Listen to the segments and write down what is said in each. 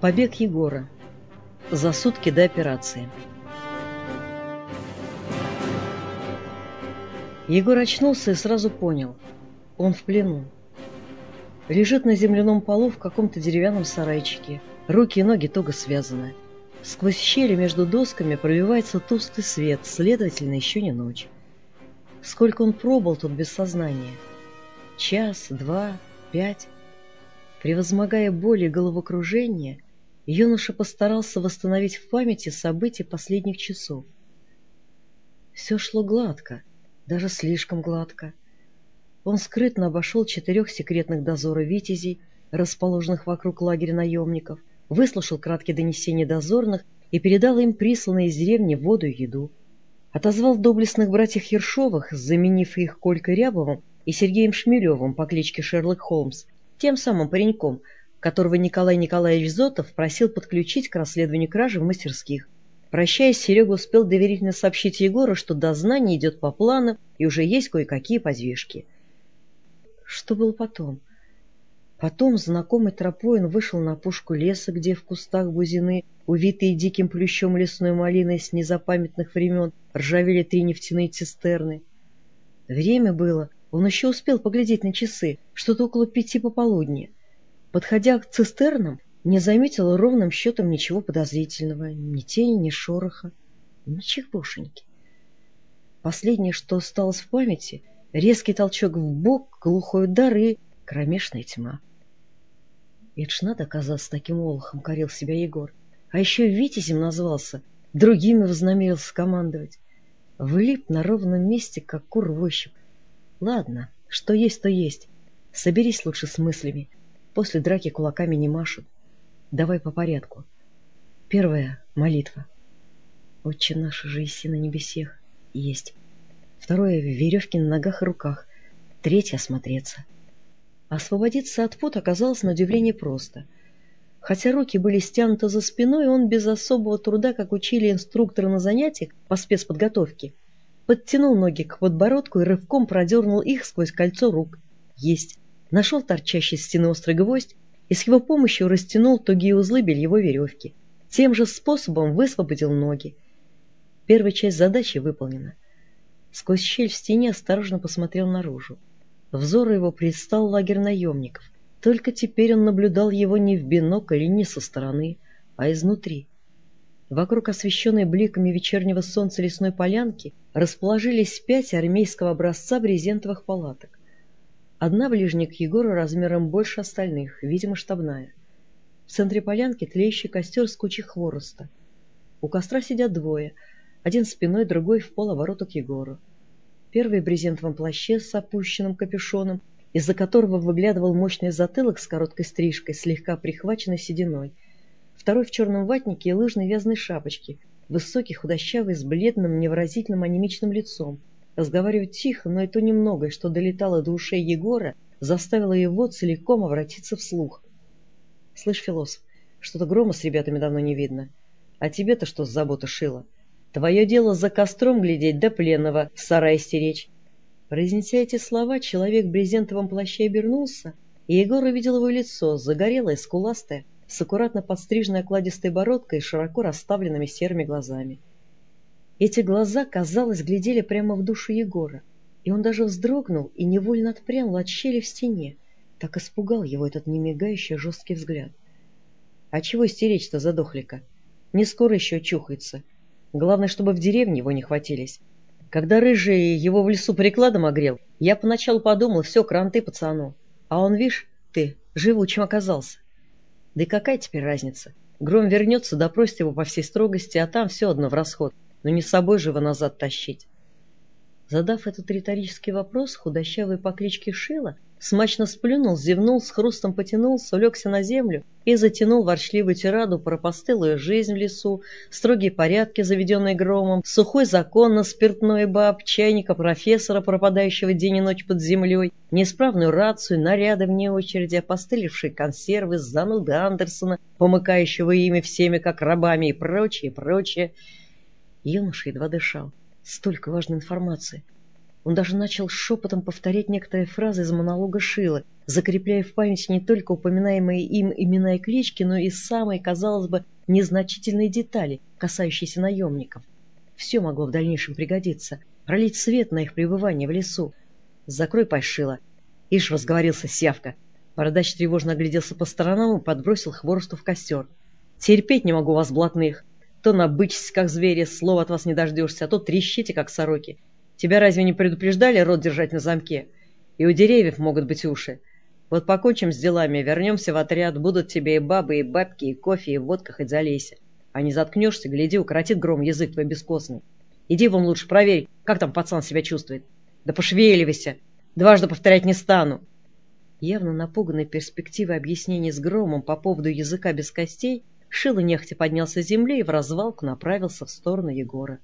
Побег Егора. За сутки до операции. Егор очнулся и сразу понял. Он в плену. Лежит на земляном полу в каком-то деревянном сарайчике. Руки и ноги туго связаны. Сквозь щели между досками пробивается тусклый свет, следовательно, еще не ночь. Сколько он пробыл тут без сознания? Час, два, пять. Превозмогая боль и головокружение, юноша постарался восстановить в памяти события последних часов. Все шло гладко, даже слишком гладко. Он скрытно обошел четырех секретных дозора «Витязей», расположенных вокруг лагеря наемников, выслушал краткие донесения дозорных и передал им присланные из деревни воду и еду. Отозвал доблестных братьев Ершовых, заменив их Колькой Рябовым и Сергеем Шмелевым по кличке Шерлок Холмс, тем самым пареньком, которого Николай Николаевич Зотов просил подключить к расследованию кражи в мастерских. Прощаясь, Серега успел доверительно сообщить Егору, что дознание идет по плану и уже есть кое-какие подвижки. Что было потом? Потом знакомый тропой он вышел на пушку леса, где в кустах бузины, увитые диким плющом лесной малиной с незапамятных времен, ржавели три нефтяные цистерны. Время было, он еще успел поглядеть на часы, что-то около пяти пополудни. Подходя к цистернам, не заметил ровным счетом ничего подозрительного, ни тени, ни шороха, ничегошеньки. Последнее, что осталось в памяти, резкий толчок в бок, глухой удар и кромешная тьма. Это ж надо оказаться таким олухом, корил себя Егор. А еще Витязем назвался, другими вознамерился командовать. Влип на ровном месте, как кур в. Ладно, что есть, то есть. Соберись лучше с мыслями. После драки кулаками не машут. Давай по порядку. Первая — молитва. Отче наш же иси на небесех. Есть. Второе — веревки на ногах и руках. Третье — осмотреться. Освободиться от пут оказалось на удивление просто. Хотя руки были стянуты за спиной, он без особого труда, как учили инструкторы на занятиях по спецподготовке, подтянул ноги к подбородку и рывком продернул их сквозь кольцо рук. Есть. Нашел торчащий с стены острый гвоздь и с его помощью растянул тугие узлы бельевой веревки. Тем же способом высвободил ноги. Первая часть задачи выполнена. Сквозь щель в стене осторожно посмотрел наружу. Взору его предстал лагерь наемников. Только теперь он наблюдал его не в бинокль и не со стороны, а изнутри. Вокруг освещенной бликами вечернего солнца лесной полянки расположились пять армейского образца брезентовых палаток. Одна ближняя к Егору размером больше остальных, видимо, штабная. В центре полянки тлеющий костер с кучей хвороста. У костра сидят двое, один спиной, другой в полоборота к Егору. Первый в брезентовом плаще с опущенным капюшоном, из-за которого выглядывал мощный затылок с короткой стрижкой, слегка прихваченной сединой — второй в черном ватнике и лыжной вязаной шапочке, высокий, худощавый, с бледным, невыразительным анемичным лицом. Разговаривать тихо, но и то немногое, что долетало до ушей Егора, заставило его целиком обратиться вслух. — Слышь, философ, что-то грома с ребятами давно не видно. А тебе-то что с забота шила? Твое дело за костром глядеть да пленного в сарае стеречь. Произнеся эти слова, человек в брезентовом плаще обернулся, и Егор увидел его лицо, загорелое, скуластое, с аккуратно подстриженной окладистой бородкой и широко расставленными серыми глазами. Эти глаза, казалось, глядели прямо в душу Егора, и он даже вздрогнул и невольно отпрянул от щели в стене. Так испугал его этот немигающий жесткий взгляд. А чего стеречь-то задохлика? Не скоро еще очухается. Главное, чтобы в деревне его не хватились. Когда рыжий его в лесу прикладом огрел, я поначалу подумал, все, кранты пацану. А он, вишь, ты, живучим оказался. Да и какая теперь разница? Гром вернется, допросит его по всей строгости, а там все одно в расход. Но не с собой же его назад тащить. Задав этот риторический вопрос, худощавый по кличке Шила смачно сплюнул, зевнул, с хрустом потянулся, улегся на землю и затянул ворчливую тираду про постылую жизнь в лесу, строгие порядки, заведенные громом, сухой закон на спиртной баб, чайника профессора, пропадающего день и ночь под землей, неисправную рацию, наряды вне очереди, опостылевшие консервы, зануды Андерсона, помыкающего ими всеми как рабами и прочее, прочее. Юноша едва дышал. Столько важной информации. Он даже начал шепотом повторять некоторые фразы из монолога Шилы, закрепляя в памяти не только упоминаемые им имена и клички, но и самые, казалось бы, незначительные детали, касающиеся наемников. Все могло в дальнейшем пригодиться, пролить свет на их пребывание в лесу. «Закрой, Пайшила!» Ишь, разговорился Сявка. Бородач тревожно огляделся по сторонам и подбросил хворосту в костер. «Терпеть не могу вас, блатных! То набычитесь, как звери, слова от вас не дождешься, а то трещите, как сороки. Тебя разве не предупреждали рот держать на замке? И у деревьев могут быть уши. Вот покончим с делами, вернемся в отряд, будут тебе и бабы, и бабки, и кофе, и водка, хоть залейся. А не заткнешься, гляди, укоротит гром язык твой бескостный. Иди вон лучше проверь, как там пацан себя чувствует. Да пошевеливайся, дважды повторять не стану. Явно напуганный перспективой объяснений с громом по поводу языка без костей, Шило нехотя поднялся с земли и в развалку направился в сторону Егора.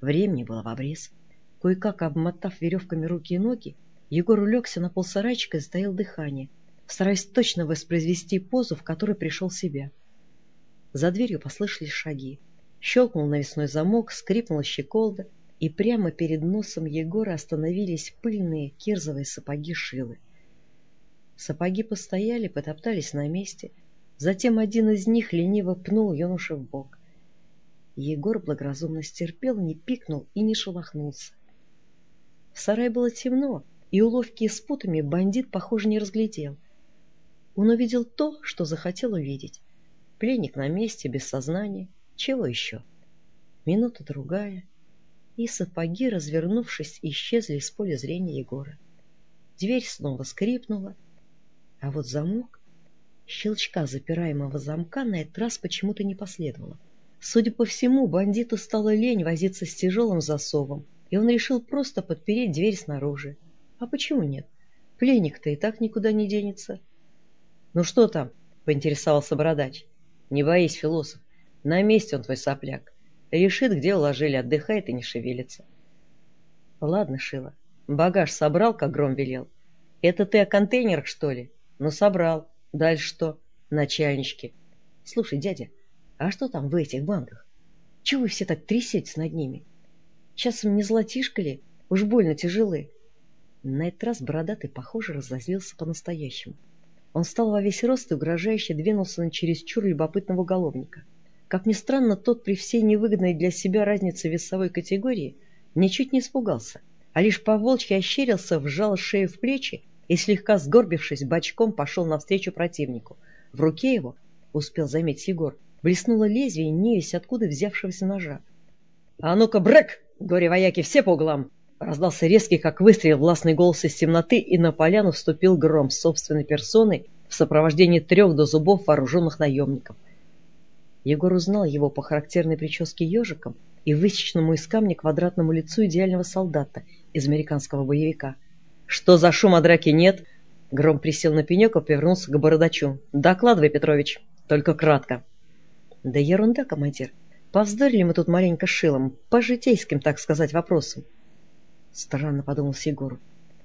Времени было в обрез. Кое-как обмотав веревками руки и ноги, Егор улегся на полсарайчика и затаил дыхание, стараясь точно воспроизвести позу, в которой пришел себя. За дверью послышались шаги. Щелкнул навесной замок, скрипнула щеколда, и прямо перед носом Егора остановились пыльные кирзовые сапоги Шилы. Сапоги постояли, потоптались на месте — Затем один из них лениво пнул юношу в бок. Егор благоразумно стерпел, не пикнул и не шелохнулся. В сарае было темно, и уловки с путами бандит, похоже, не разглядел. Он увидел то, что захотел увидеть. Пленник на месте, без сознания. Чего еще? Минута другая, и сапоги, развернувшись, исчезли из поля зрения Егора. Дверь снова скрипнула, а вот замок Щелчка запираемого замка на этот раз почему-то не последовало. Судя по всему, бандиту стало лень возиться с тяжелым засовом, и он решил просто подпереть дверь снаружи. А почему нет? Пленник-то и так никуда не денется. — Ну что там? — поинтересовался бородач. — Не боись, философ. На месте он твой сопляк. Решит, где уложили, отдыхает и не шевелится. — Ладно, Шила. Багаж собрал, как гром велел. Это ты о контейнерах, что ли? Ну, собрал. Дальше что? Начальнички. Слушай, дядя, а что там в этих банках? Чего вы все так трясетесь над ними? Часом не золотишко ли? Уж больно тяжелы. На этот раз бородатый, похоже, разозлился по-настоящему. Он встал во весь рост и угрожающе двинулся на чересчур любопытного уголовника. Как ни странно, тот при всей невыгодной для себя разнице весовой категории ничуть не испугался, а лишь по-волчьи ощерился, вжал шею в плечи и, слегка сгорбившись, бочком пошел навстречу противнику. В руке его, успел заметить Егор, блеснуло лезвие невесть откуда взявшегося ножа. — А ну-ка, брэк! Горе-вояки, все по углам! Раздался резкий, как выстрел, властный голос из темноты, и на поляну вступил гром собственной персоной в сопровождении трех до зубов вооруженных наемников. Егор узнал его по характерной прическе ежиком и высеченному из камня квадратному лицу идеального солдата из американского боевика — «Что за шум, а драки нет?» Гром присел на пенек и повернулся к бородачу. «Докладывай, Петрович, только кратко». «Да ерунда, командир. Повздорили мы тут маленько шилом, по житейским, так сказать, вопросам». Странно подумал Егор.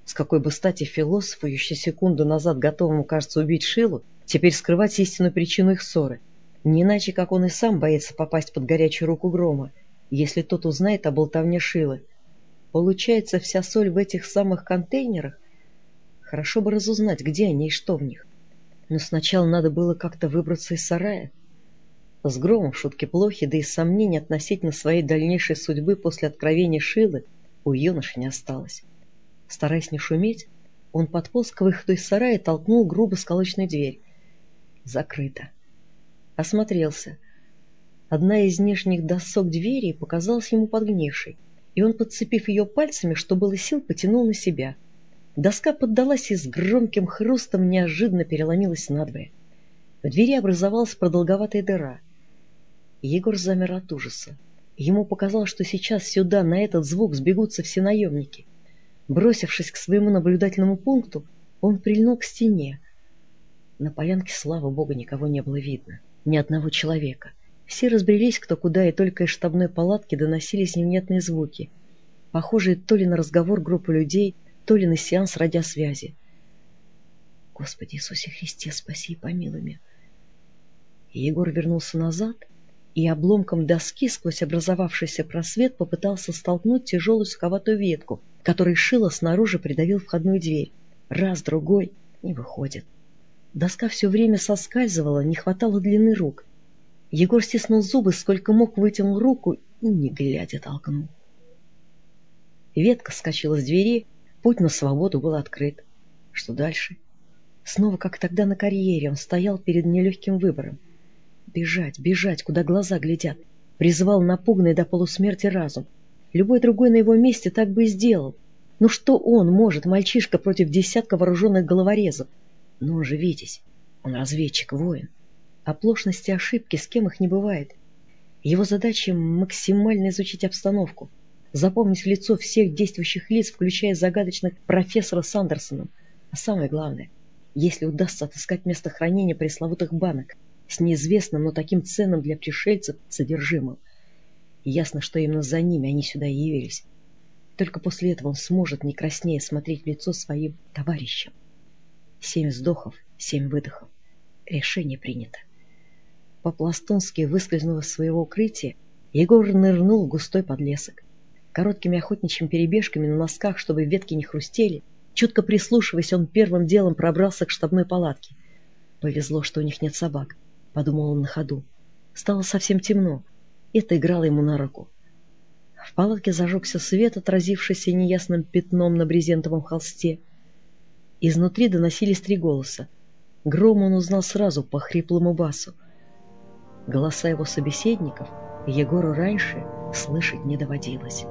С какой бы стати философу, еще секунду назад готовому, кажется, убить Шилу, теперь скрывать истинную причину их ссоры. Не иначе, как он и сам боится попасть под горячую руку Грома, если тот узнает о болтовне Шилы. Получается, вся соль в этих самых контейнерах? Хорошо бы разузнать, где они и что в них. Но сначала надо было как-то выбраться из сарая. С громом шутки плохи, да и сомнений относительно своей дальнейшей судьбы после откровения Шилы у юноши не осталось. Стараясь не шуметь, он подполз к выходу из сарая и толкнул грубо сколочную дверь. Закрыто. Осмотрелся. Одна из нижних досок двери показалась ему подгнившей и он, подцепив ее пальцами, что было сил, потянул на себя. Доска поддалась и с громким хрустом неожиданно переломилась надвое. В двери образовалась продолговатая дыра. Егор замер от ужаса. Ему показалось, что сейчас сюда, на этот звук, сбегутся все наемники. Бросившись к своему наблюдательному пункту, он прильнул к стене. На полянке, слава богу, никого не было видно. Ни одного человека. Все разбрелись кто куда, и только из штабной палатки доносились невнятные звуки, похожие то ли на разговор группы людей, то ли на сеанс радиосвязи. Господи Иисусе Христе, спаси и помилуй меня. Егор вернулся назад и обломком доски сквозь образовавшийся просвет попытался столкнуть тяжелую суковатую ветку, которой шило снаружи придавил входную дверь. Раз, другой. Не выходит. Доска все время соскальзывала, не хватало длины рук. Егор стиснул зубы, сколько мог, вытянул руку и, не глядя, толкнул. Ветка скачала с двери, путь на свободу был открыт. Что дальше? Снова, как тогда на карьере, он стоял перед нелегким выбором. Бежать, бежать, куда глаза глядят. Призывал напуганный до полусмерти разум. Любой другой на его месте так бы и сделал. Ну что он может, мальчишка, против десятка вооруженных головорезов? Но он же Витязь. Он разведчик, воин. Оплошности, ошибки, с кем их не бывает. Его задача максимально изучить обстановку, запомнить лицо всех действующих лиц, включая загадочных профессора Сандерсона. А самое главное, если удастся отыскать место хранения пресловутых банок с неизвестным, но таким ценным для пришельцев содержимым. Ясно, что именно за ними они сюда и явились. Только после этого он сможет, не краснее, смотреть в лицо своим товарищам. Семь вздохов, семь выдохов. Решение принято. По-пластунски, выскользнув из своего укрытия, Егор нырнул в густой подлесок. Короткими охотничьими перебежками на носках, чтобы ветки не хрустели, чутко прислушиваясь, он первым делом пробрался к штабной палатке. Повезло, что у них нет собак, подумал он на ходу. Стало совсем темно. Это играло ему на руку. В палатке зажегся свет, отразившийся неясным пятном на брезентовом холсте. Изнутри доносились три голоса. Гром он узнал сразу по хриплому басу. Голоса его собеседников Егору раньше слышать не доводилось.